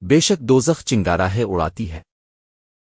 بے شک دوزخ چنگارا ہے اڑاتی ہے۔